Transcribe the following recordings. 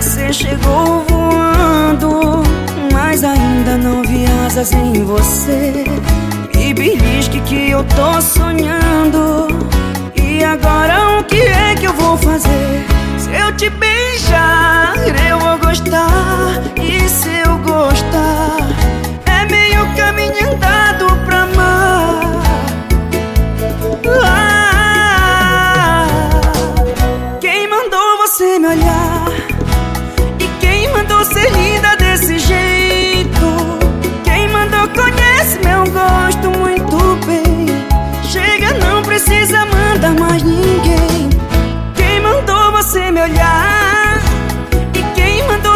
você chegou voando? Mas ainda não vi asas em você. E belisque que eu tô sonhando. E agora o que é que eu vou fazer? Se eu te beijar,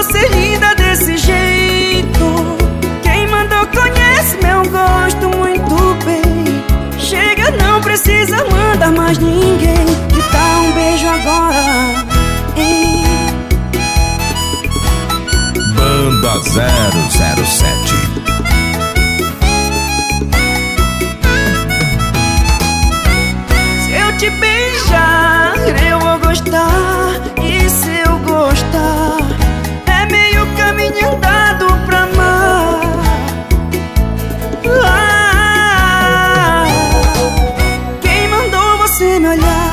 ser linda desse jeito? Quem mandou conhece meu gosto muito bem. Chega, não precisa mandar mais ninguém. Que tal um beijo agora? Banda 007 me olhar.